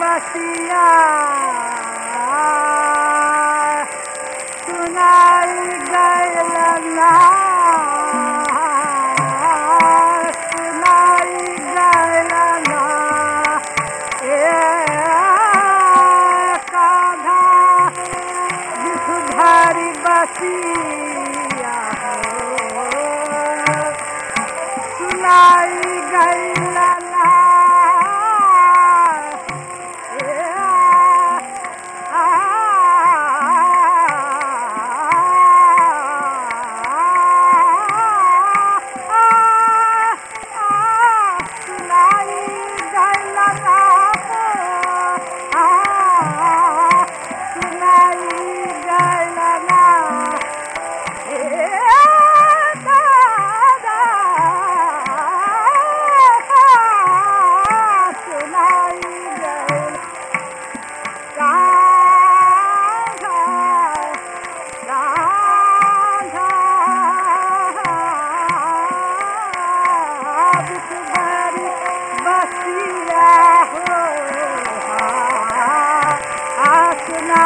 बसिया। सुनाई गैलना सुनाई गैलना ए काधा विषधारी बसिया। सुनाई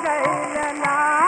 गैलना